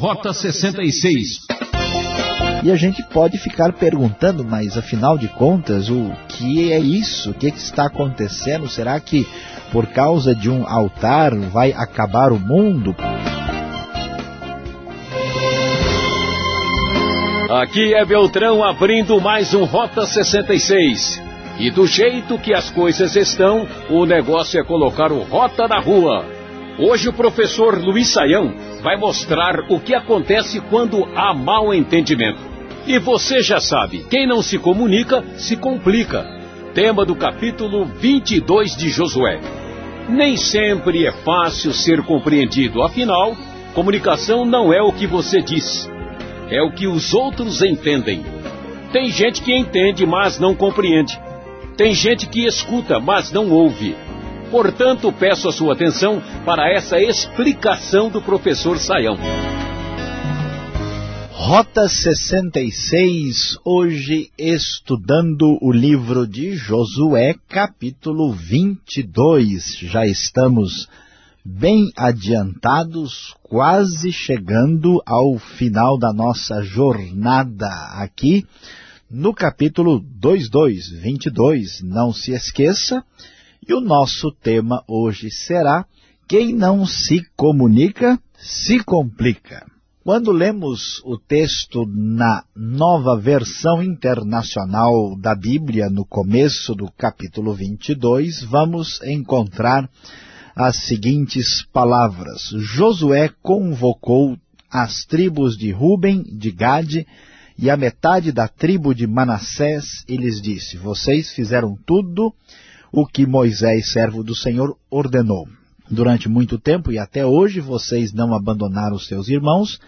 Rota 66. E a gente pode ficar perguntando, mas afinal de contas, o que é isso? O que, é que está acontecendo? Será que por causa de um altar vai acabar o mundo? Aqui é Beltrão abrindo mais um Rota 66. E do jeito que as coisas estão, o negócio é colocar o Rota na rua. Hoje o professor Luiz Saião vai mostrar o que acontece quando há mal entendimento. E você já sabe, quem não se comunica, se complica. Tema do capítulo 22 de Josué. Nem sempre é fácil ser compreendido, afinal, comunicação não é o que você diz, é o que os outros entendem. Tem gente que entende, mas não compreende. Tem gente que escuta, mas não ouve. Portanto, peço a sua atenção para essa explicação do professor Saião. Rota 66, hoje estudando o livro de Josué, capítulo 22. Já estamos bem adiantados, quase chegando ao final da nossa jornada aqui no capítulo 22, 22. Não se esqueça, e o nosso tema hoje será Quem não se comunica, se complica. Quando lemos o texto na nova versão internacional da Bíblia, no começo do capítulo 22, vamos encontrar as seguintes palavras. Josué convocou as tribos de Ruben, de Gade e a metade da tribo de Manassés e lhes disse, vocês fizeram tudo o que Moisés, servo do Senhor, ordenou durante muito tempo e até hoje vocês não abandonaram os seus irmãos,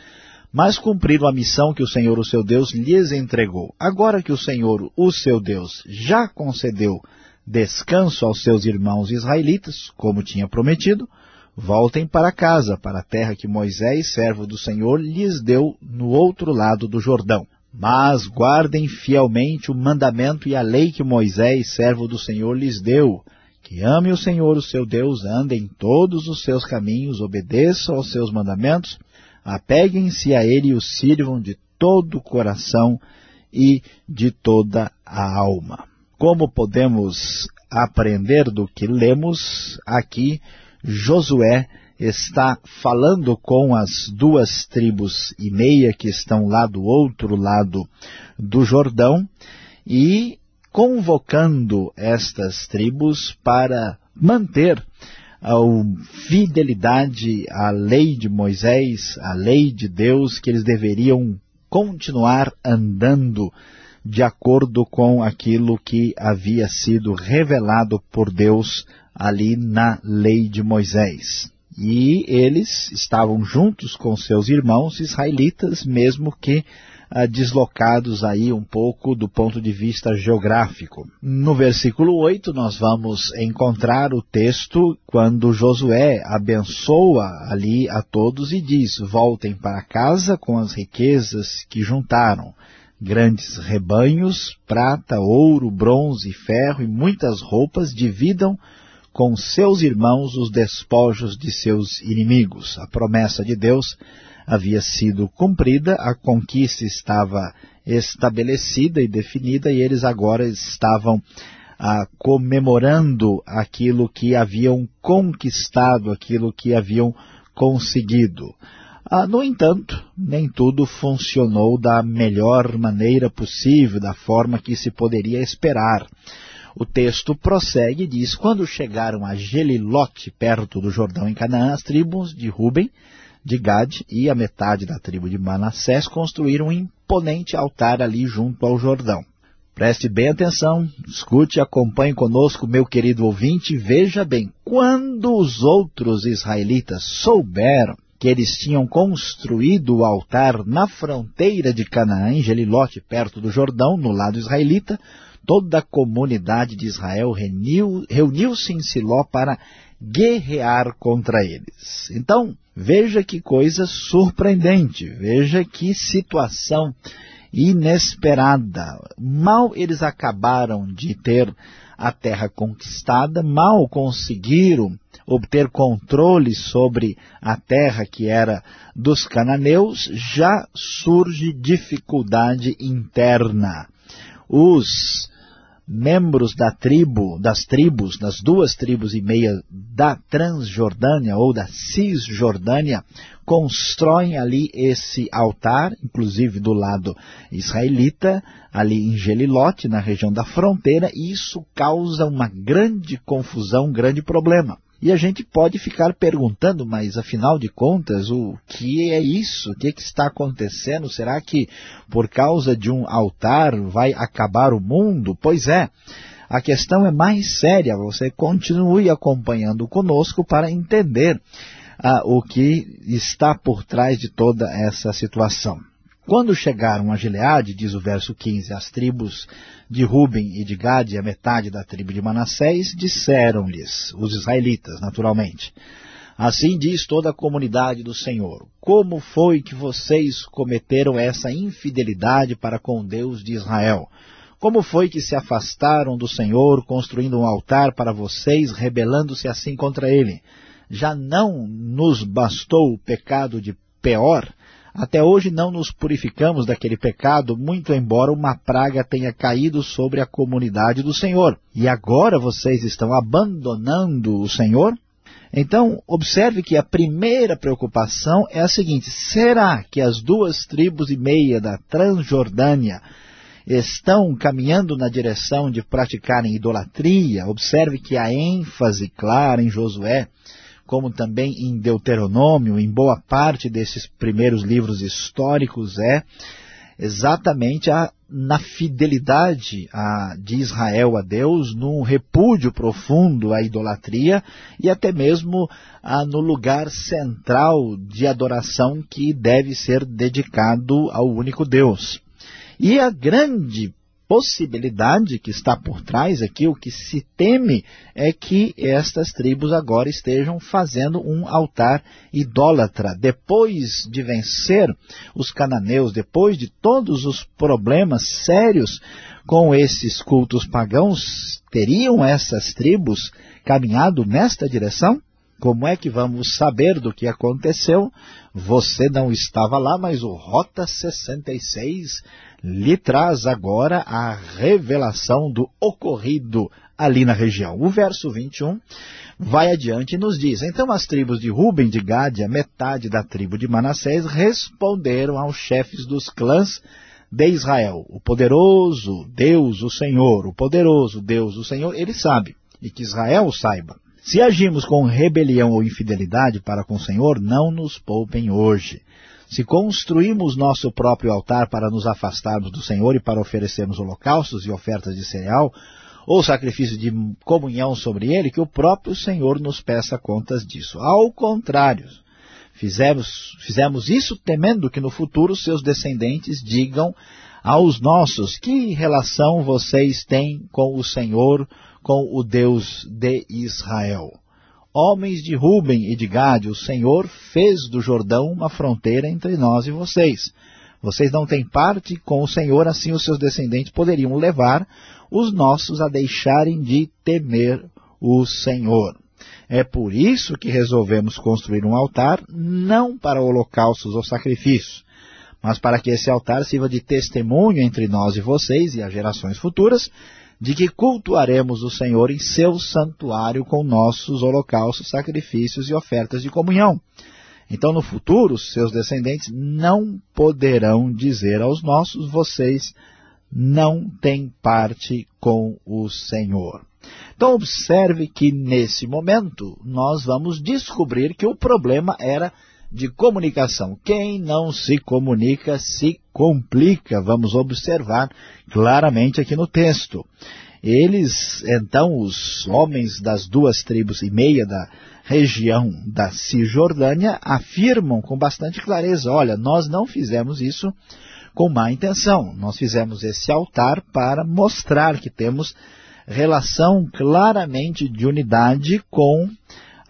mas cumpriram a missão que o Senhor, o seu Deus, lhes entregou. Agora que o Senhor, o seu Deus, já concedeu descanso aos seus irmãos israelitas, como tinha prometido, voltem para casa, para a terra que Moisés, servo do Senhor, lhes deu no outro lado do Jordão. Mas guardem fielmente o mandamento e a lei que Moisés, servo do Senhor, lhes deu, que ame o Senhor, o seu Deus, andem em todos os seus caminhos, obedeçam aos seus mandamentos, apeguem-se a ele e o sirvam de todo o coração e de toda a alma. Como podemos aprender do que lemos aqui, Josué está falando com as duas tribos e meia que estão lá do outro lado do Jordão e convocando estas tribos para manter a fidelidade à lei de Moisés, à lei de Deus, que eles deveriam continuar andando de acordo com aquilo que havia sido revelado por Deus ali na lei de Moisés. E eles estavam juntos com seus irmãos israelitas, mesmo que ah, deslocados aí um pouco do ponto de vista geográfico. No versículo 8 nós vamos encontrar o texto quando Josué abençoa ali a todos e diz, voltem para casa com as riquezas que juntaram, grandes rebanhos, prata, ouro, bronze, ferro e muitas roupas, dividam com seus irmãos os despojos de seus inimigos. A promessa de Deus havia sido cumprida, a conquista estava estabelecida e definida e eles agora estavam ah, comemorando aquilo que haviam conquistado, aquilo que haviam conseguido. Ah, no entanto, nem tudo funcionou da melhor maneira possível, da forma que se poderia esperar. O texto prossegue e diz, quando chegaram a Gelilote, perto do Jordão em Canaã, as tribos de Ruben de Gad e a metade da tribo de Manassés construíram um imponente altar ali junto ao Jordão. Preste bem atenção, escute e acompanhe conosco, meu querido ouvinte, veja bem, quando os outros israelitas souberam que eles tinham construído o altar na fronteira de Canaã, em Gelilote, perto do Jordão, no lado israelita, toda a comunidade de Israel reuniu-se em Siló para guerrear contra eles. Então, veja que coisa surpreendente, veja que situação inesperada. Mal eles acabaram de ter a terra conquistada, mal conseguiram obter controle sobre a terra que era dos cananeus, já surge dificuldade interna. Os membros da tribo, das tribos, das duas tribos e meia da Transjordânia ou da Cisjordânia, constroem ali esse altar, inclusive do lado israelita, ali em Gelilote, na região da fronteira, e isso causa uma grande confusão, um grande problema. E a gente pode ficar perguntando, mas afinal de contas, o que é isso? O que, é que está acontecendo? Será que por causa de um altar vai acabar o mundo? Pois é, a questão é mais séria. Você continue acompanhando conosco para entender ah, o que está por trás de toda essa situação. Quando chegaram a Gileade, diz o verso 15, as tribos de Ruben e de Gade, a metade da tribo de Manassés, disseram-lhes, os israelitas, naturalmente, Assim diz toda a comunidade do Senhor, como foi que vocês cometeram essa infidelidade para com Deus de Israel? Como foi que se afastaram do Senhor, construindo um altar para vocês, rebelando-se assim contra ele? Já não nos bastou o pecado de Peor, até hoje não nos purificamos daquele pecado, muito embora uma praga tenha caído sobre a comunidade do Senhor. E agora vocês estão abandonando o Senhor? Então, observe que a primeira preocupação é a seguinte, será que as duas tribos e meia da Transjordânia estão caminhando na direção de praticarem idolatria? Observe que a ênfase clara em Josué como também em Deuteronômio, em boa parte desses primeiros livros históricos, é exatamente a, na fidelidade a, de Israel a Deus, num repúdio profundo à idolatria e até mesmo a, no lugar central de adoração que deve ser dedicado ao único Deus. E a grande possibilidade que está por trás aqui, o que se teme é que estas tribos agora estejam fazendo um altar idólatra. Depois de vencer os cananeus, depois de todos os problemas sérios com esses cultos pagãos, teriam essas tribos caminhado nesta direção? Como é que vamos saber do que aconteceu? Você não estava lá, mas o Rota 66 lhe traz agora a revelação do ocorrido ali na região. O verso 21 vai adiante e nos diz, Então as tribos de Ruben, de Gádia, metade da tribo de Manassés, responderam aos chefes dos clãs de Israel. O poderoso Deus, o Senhor, o poderoso Deus, o Senhor, ele sabe, e que Israel saiba. Se agimos com rebelião ou infidelidade para com o Senhor, não nos poupem hoje. Se construímos nosso próprio altar para nos afastarmos do Senhor e para oferecermos holocaustos e ofertas de cereal, ou sacrifício de comunhão sobre ele, que o próprio Senhor nos peça contas disso. Ao contrário, fizemos, fizemos isso temendo que no futuro seus descendentes digam aos nossos, que relação vocês têm com o Senhor, com o Deus de Israel? Homens de Ruben e de Gade, o Senhor fez do Jordão uma fronteira entre nós e vocês. Vocês não têm parte com o Senhor, assim os seus descendentes poderiam levar os nossos a deixarem de temer o Senhor. É por isso que resolvemos construir um altar, não para holocaustos ou sacrifícios, mas para que esse altar sirva de testemunho entre nós e vocês e as gerações futuras, de que cultuaremos o Senhor em seu santuário com nossos holocaustos, sacrifícios e ofertas de comunhão. Então, no futuro, seus descendentes não poderão dizer aos nossos, vocês não têm parte com o Senhor. Então, observe que, nesse momento, nós vamos descobrir que o problema era de comunicação. Quem não se comunica se complica. Vamos observar claramente aqui no texto. Eles, então, os homens das duas tribos e meia da região da Cisjordânia, afirmam com bastante clareza, olha, nós não fizemos isso com má intenção. Nós fizemos esse altar para mostrar que temos relação claramente de unidade com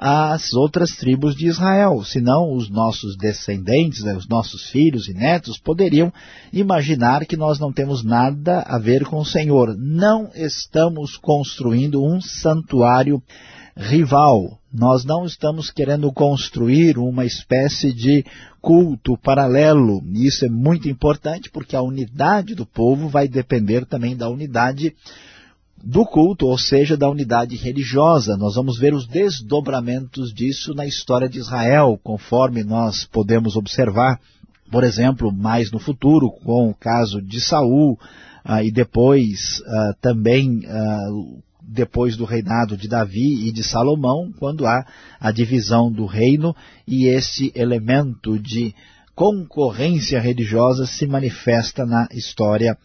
as outras tribos de Israel, senão os nossos descendentes, né, os nossos filhos e netos, poderiam imaginar que nós não temos nada a ver com o Senhor. Não estamos construindo um santuário rival. Nós não estamos querendo construir uma espécie de culto paralelo. Isso é muito importante porque a unidade do povo vai depender também da unidade do culto, ou seja, da unidade religiosa. Nós vamos ver os desdobramentos disso na história de Israel, conforme nós podemos observar, por exemplo, mais no futuro, com o caso de Saul, ah, e depois ah, também ah, depois do reinado de Davi e de Salomão, quando há a divisão do reino e esse elemento de concorrência religiosa se manifesta na história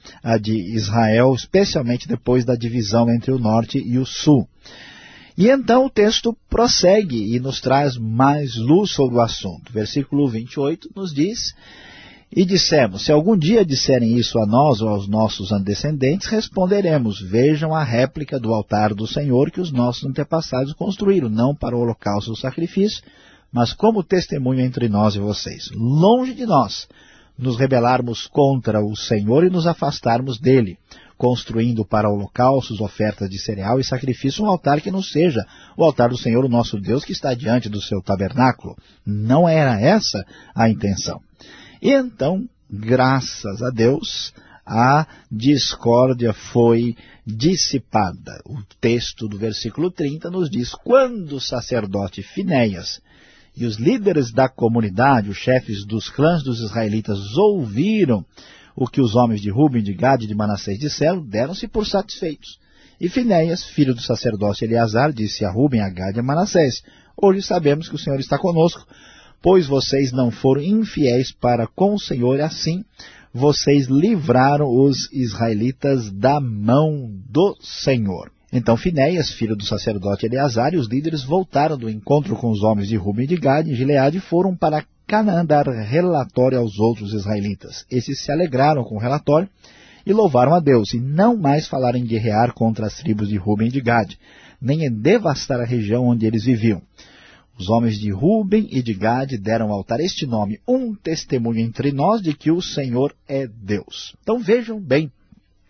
de Israel, especialmente depois da divisão entre o norte e o sul. E então o texto prossegue e nos traz mais luz sobre o assunto. Versículo 28 nos diz, E dissemos, se algum dia disserem isso a nós ou aos nossos descendentes, responderemos, vejam a réplica do altar do Senhor que os nossos antepassados construíram, não para o holocausto do sacrifício, mas como testemunho entre nós e vocês. Longe de nós nos rebelarmos contra o Senhor e nos afastarmos dele, construindo para holocaustos, ofertas de cereal e sacrifício um altar que não seja o altar do Senhor, o nosso Deus, que está diante do seu tabernáculo. Não era essa a intenção. E então, graças a Deus, a discórdia foi dissipada. O texto do versículo 30 nos diz, quando o sacerdote Finéias e os líderes da comunidade, os chefes dos clãs dos israelitas, ouviram o que os homens de Ruben, de Gad e de Manassés disseram, deram-se por satisfeitos. E Finéias, filho do sacerdote Eleazar, disse a Ruben, a Gad e a Manassés, Hoje sabemos que o Senhor está conosco, pois vocês não foram infiéis para com o Senhor, assim vocês livraram os israelitas da mão do Senhor. Então Finéias, filho do sacerdote Eleazar, e os líderes voltaram do encontro com os homens de Ruben e de Gad e Gileade e foram para Canaã dar relatório aos outros israelitas. Esses se alegraram com o relatório e louvaram a Deus, e não mais falaram em guerrear contra as tribos de Ruben e de Gad, nem em devastar a região onde eles viviam. Os homens de Ruben e de Gad deram ao altar este nome, um testemunho entre nós de que o Senhor é Deus. Então vejam bem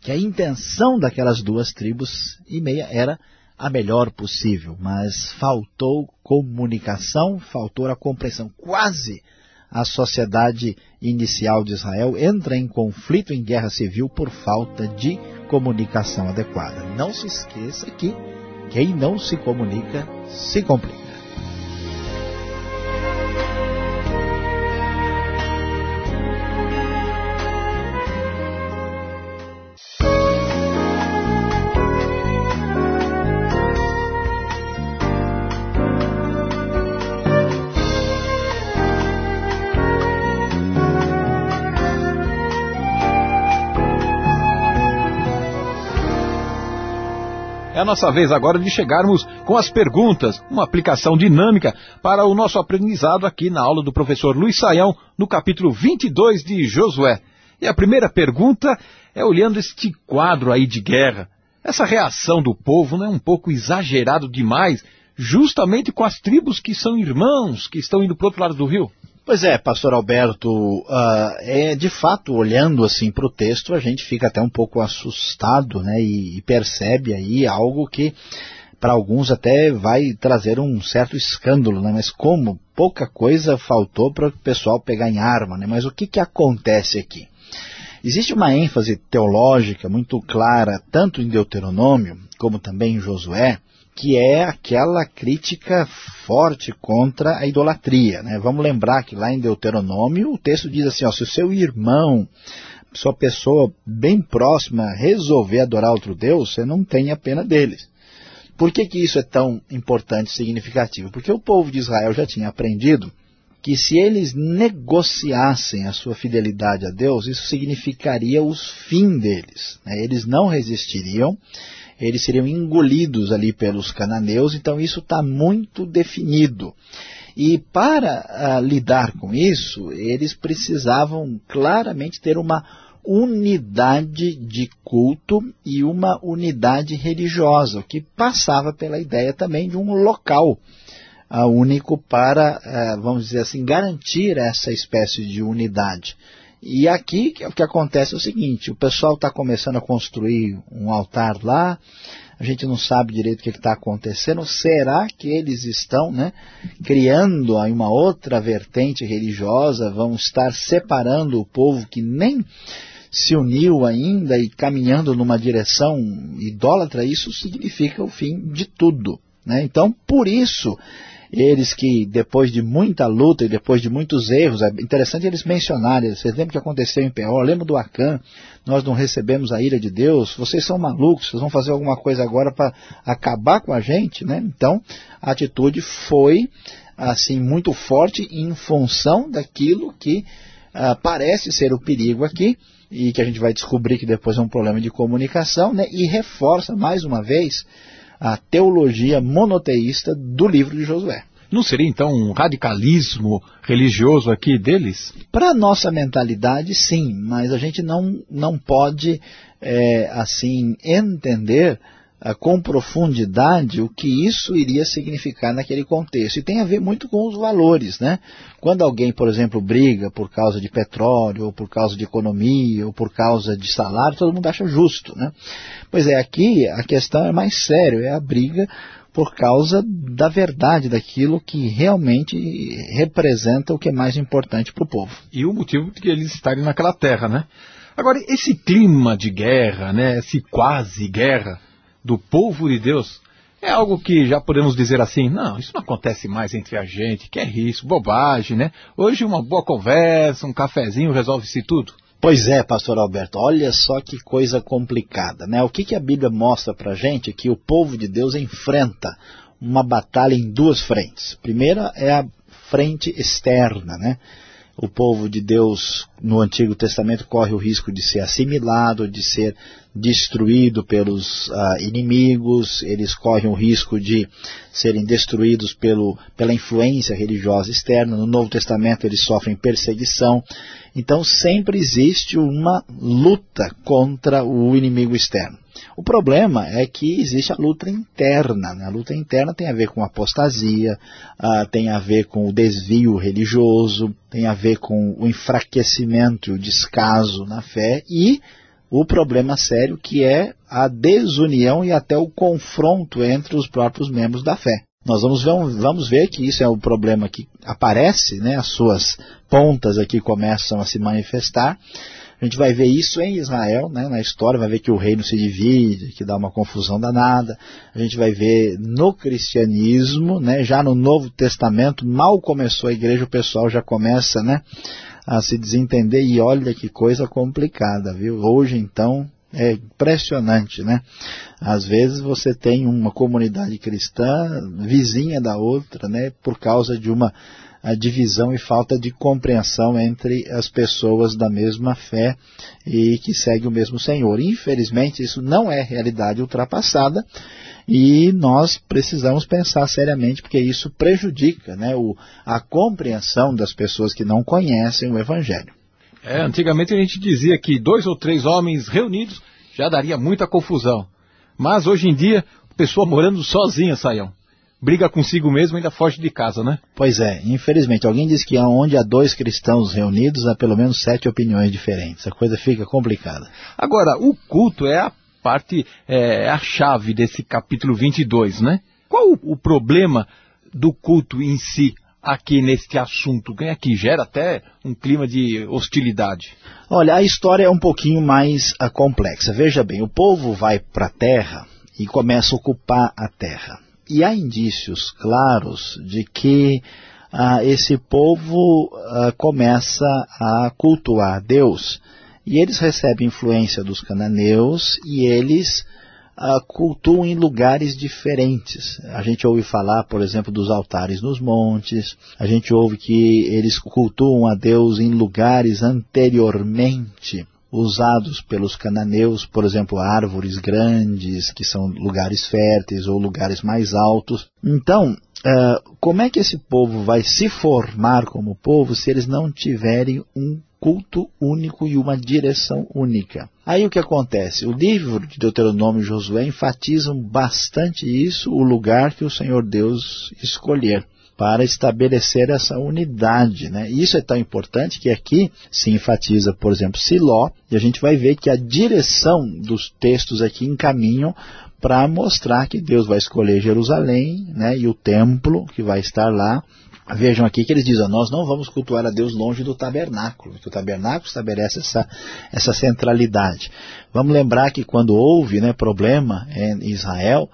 que a intenção daquelas duas tribos e meia era a melhor possível, mas faltou comunicação, faltou a compreensão. Quase a sociedade inicial de Israel entra em conflito, em guerra civil, por falta de comunicação adequada. Não se esqueça que quem não se comunica, se complica. É a nossa vez agora de chegarmos com as perguntas, uma aplicação dinâmica para o nosso aprendizado aqui na aula do professor Luiz Saião, no capítulo 22 de Josué. E a primeira pergunta é olhando este quadro aí de guerra. Essa reação do povo não é um pouco exagerado demais, justamente com as tribos que são irmãos, que estão indo para o outro lado do rio? Pois é, pastor Alberto, uh, é de fato, olhando assim para o texto, a gente fica até um pouco assustado, né, e, e percebe aí algo que para alguns até vai trazer um certo escândalo, né, mas como pouca coisa faltou para o pessoal pegar em arma, né, mas o que que acontece aqui? Existe uma ênfase teológica muito clara, tanto em Deuteronômio, como também em Josué, que é aquela crítica forte contra a idolatria. Né? Vamos lembrar que lá em Deuteronômio o texto diz assim, ó, se o seu irmão, sua pessoa bem próxima resolver adorar outro Deus, você não tem a pena deles. Por que, que isso é tão importante e significativo? Porque o povo de Israel já tinha aprendido que se eles negociassem a sua fidelidade a Deus, isso significaria os fim deles. Né? Eles não resistiriam eles seriam engolidos ali pelos cananeus, então isso está muito definido. E para uh, lidar com isso, eles precisavam claramente ter uma unidade de culto e uma unidade religiosa, o que passava pela ideia também de um local uh, único para, uh, vamos dizer assim, garantir essa espécie de unidade. E aqui o que acontece é o seguinte, o pessoal está começando a construir um altar lá, a gente não sabe direito o que está acontecendo. Será que eles estão né, criando uma outra vertente religiosa, vão estar separando o povo que nem se uniu ainda e caminhando numa direção idólatra, isso significa o fim de tudo. Né? Então, por isso, eles que depois de muita luta e depois de muitos erros, é interessante eles mencionarem, vocês lembram o que aconteceu em Peor, lembra do Acã, nós não recebemos a ira de Deus, vocês são malucos, vocês vão fazer alguma coisa agora para acabar com a gente, né? Então, a atitude foi, assim, muito forte em função daquilo que uh, parece ser o perigo aqui, e que a gente vai descobrir que depois é um problema de comunicação, né? e reforça mais uma vez a teologia monoteísta do livro de Josué. Não seria então um radicalismo religioso aqui deles? Para a nossa mentalidade, sim, mas a gente não, não pode, é, assim, entender com profundidade o que isso iria significar naquele contexto. E tem a ver muito com os valores, né? Quando alguém, por exemplo, briga por causa de petróleo, ou por causa de economia, ou por causa de salário, todo mundo acha justo, né? Pois é, aqui a questão é mais séria, é a briga por causa da verdade, daquilo que realmente representa o que é mais importante para o povo. E o motivo de eles estarem naquela terra, né? Agora, esse clima de guerra, né, esse quase guerra, do povo de Deus, é algo que já podemos dizer assim, não, isso não acontece mais entre a gente, que é isso, bobagem, né? Hoje uma boa conversa, um cafezinho resolve-se tudo. Pois é, pastor Alberto, olha só que coisa complicada, né? O que, que a Bíblia mostra pra gente é que o povo de Deus enfrenta uma batalha em duas frentes. Primeira é a frente externa, né? o povo de Deus no Antigo Testamento corre o risco de ser assimilado, de ser destruído pelos uh, inimigos, eles correm o risco de serem destruídos pelo, pela influência religiosa externa. No Novo Testamento eles sofrem perseguição. Então sempre existe uma luta contra o inimigo externo. O problema é que existe a luta interna. Né? A luta interna tem a ver com apostasia, uh, tem a ver com o desvio religioso, tem a ver com o enfraquecimento e o descaso na fé e o problema sério que é a desunião e até o confronto entre os próprios membros da fé. Nós vamos ver, vamos ver que isso é um problema que aparece, né? as suas pontas aqui começam a se manifestar, a gente vai ver isso em Israel, né, na história, vai ver que o reino se divide, que dá uma confusão danada. A gente vai ver no cristianismo, né, já no Novo Testamento, mal começou a igreja, o pessoal já começa né, a se desentender e olha que coisa complicada, viu? Hoje então é impressionante, né? Às vezes você tem uma comunidade cristã vizinha da outra, né? Por causa de uma a divisão e falta de compreensão entre as pessoas da mesma fé e que seguem o mesmo Senhor. Infelizmente, isso não é realidade ultrapassada e nós precisamos pensar seriamente porque isso prejudica né, o, a compreensão das pessoas que não conhecem o Evangelho. É, antigamente a gente dizia que dois ou três homens reunidos já daria muita confusão. Mas hoje em dia, pessoa morando sozinha, Saião briga consigo mesmo e ainda foge de casa, né? Pois é, infelizmente. Alguém diz que onde há dois cristãos reunidos, há pelo menos sete opiniões diferentes. A coisa fica complicada. Agora, o culto é a parte, é a chave desse capítulo 22, né? Qual o, o problema do culto em si aqui neste assunto? É que gera até um clima de hostilidade. Olha, a história é um pouquinho mais uh, complexa. Veja bem, o povo vai para a terra e começa a ocupar a terra. E há indícios claros de que ah, esse povo ah, começa a cultuar Deus. E eles recebem influência dos cananeus e eles ah, cultuam em lugares diferentes. A gente ouve falar, por exemplo, dos altares nos montes. A gente ouve que eles cultuam a Deus em lugares anteriormente usados pelos cananeus, por exemplo, árvores grandes, que são lugares férteis ou lugares mais altos. Então, uh, como é que esse povo vai se formar como povo se eles não tiverem um culto único e uma direção única? Aí o que acontece? O livro de Deuteronômio e Josué enfatizam bastante isso, o lugar que o Senhor Deus escolher para estabelecer essa unidade. Né? Isso é tão importante que aqui se enfatiza, por exemplo, Siló, e a gente vai ver que a direção dos textos aqui encaminham para mostrar que Deus vai escolher Jerusalém né, e o templo que vai estar lá. Vejam aqui que eles dizem, nós não vamos cultuar a Deus longe do tabernáculo, que o tabernáculo estabelece essa, essa centralidade. Vamos lembrar que quando houve né, problema em Israel,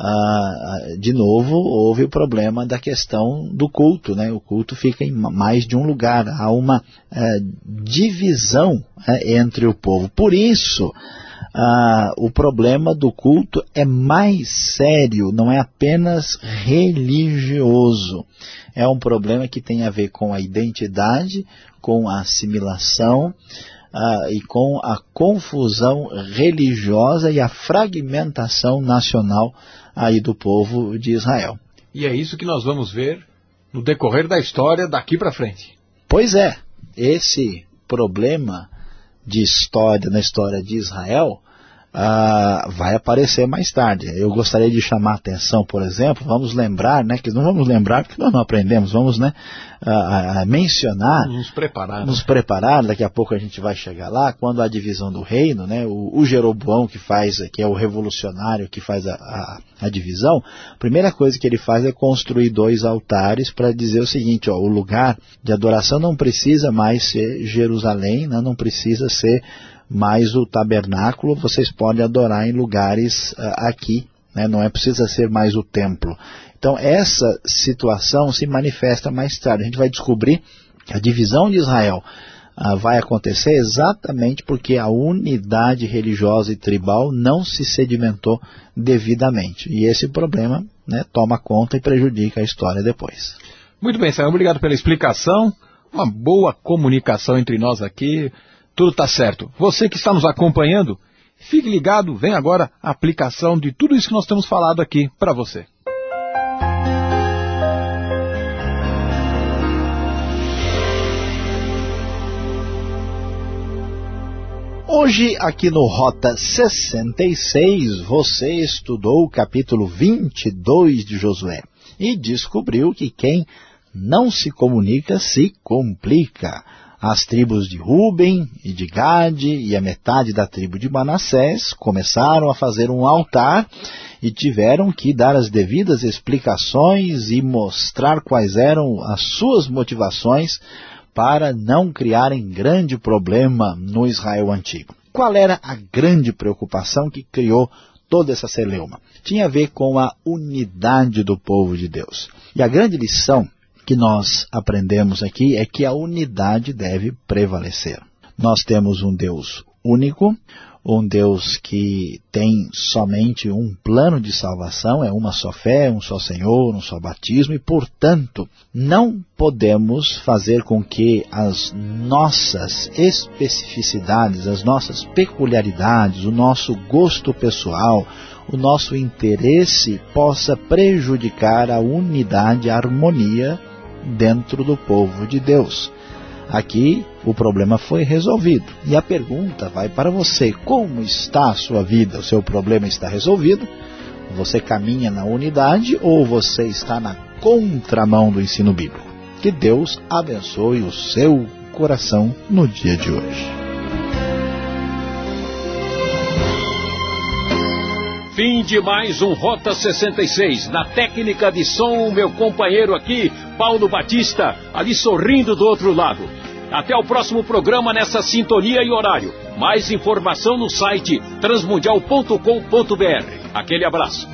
ah, de novo houve o problema da questão do culto, né? o culto fica em mais de um lugar, há uma eh, divisão eh, entre o povo. Por isso, ah, o problema do culto é mais sério, não é apenas religioso. É um problema que tem a ver com a identidade, com a assimilação ah, e com a confusão religiosa e a fragmentação nacional aí do povo de Israel. E é isso que nós vamos ver no decorrer da história daqui para frente. Pois é, esse problema de história na história de Israel ah, vai aparecer mais tarde. Eu gostaria de chamar a atenção, por exemplo, vamos lembrar, né, que não vamos lembrar porque nós não aprendemos, vamos né, a, a mencionar, nos preparar, nos preparar, daqui a pouco a gente vai chegar lá, quando a divisão do reino, né, o, o Jeroboão que faz, que é o revolucionário que faz a, a, a, divisão, a primeira coisa que ele faz é construir dois altares para dizer o seguinte, ó, o lugar de adoração não precisa mais ser Jerusalém, né, não precisa ser mas o tabernáculo vocês podem adorar em lugares uh, aqui, né? não é precisa ser mais o templo. Então essa situação se manifesta mais tarde. A gente vai descobrir que a divisão de Israel uh, vai acontecer exatamente porque a unidade religiosa e tribal não se sedimentou devidamente. E esse problema né, toma conta e prejudica a história depois. Muito bem, Sam, obrigado pela explicação. Uma boa comunicação entre nós aqui tudo está certo. Você que está nos acompanhando, fique ligado, vem agora a aplicação de tudo isso que nós temos falado aqui para você. Hoje, aqui no Rota 66, você estudou o capítulo 22 de Josué e descobriu que quem não se comunica se complica as tribos de Ruben e de Gade e a metade da tribo de Manassés começaram a fazer um altar e tiveram que dar as devidas explicações e mostrar quais eram as suas motivações para não criarem grande problema no Israel antigo. Qual era a grande preocupação que criou toda essa celeuma? Tinha a ver com a unidade do povo de Deus. E a grande lição que nós aprendemos aqui é que a unidade deve prevalecer. Nós temos um Deus único, um Deus que tem somente um plano de salvação, é uma só fé, um só Senhor, um só batismo, e portanto não podemos fazer com que as nossas especificidades, as nossas peculiaridades, o nosso gosto pessoal, o nosso interesse possa prejudicar a unidade, a harmonia dentro do povo de Deus. Aqui o problema foi resolvido. E a pergunta vai para você, como está a sua vida? O seu problema está resolvido? Você caminha na unidade ou você está na contramão do ensino bíblico? Que Deus abençoe o seu coração no dia de hoje. Fim de mais um Rota 66. Na técnica de som, meu companheiro aqui, Paulo Batista, ali sorrindo do outro lado. Até o próximo programa nessa sintonia e horário. Mais informação no site transmundial.com.br. Aquele abraço.